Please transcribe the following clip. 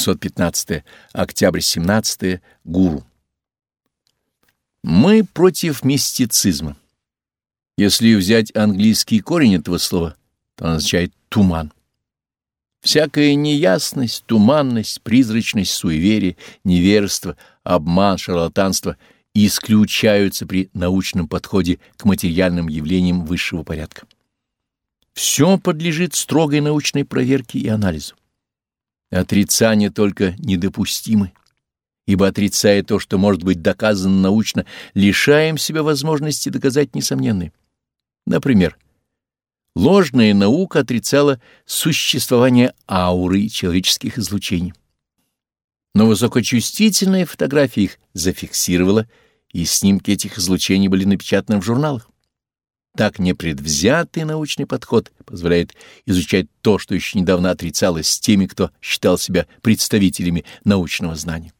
615. Октябрь 17. Гуру. Мы против мистицизма. Если взять английский корень этого слова, то он означает «туман». Всякая неясность, туманность, призрачность, суеверие, неверство, обман, шарлатанство исключаются при научном подходе к материальным явлениям высшего порядка. Все подлежит строгой научной проверке и анализу. Отрицание только недопустимы, ибо отрицая то, что может быть доказано научно, лишаем себя возможности доказать несомненное. Например, ложная наука отрицала существование ауры человеческих излучений. Но высокочувствительная фотография их зафиксировала, и снимки этих излучений были напечатаны в журналах. Так непредвзятый научный подход позволяет изучать то, что еще недавно отрицалось теми, кто считал себя представителями научного знания.